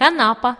Canapa.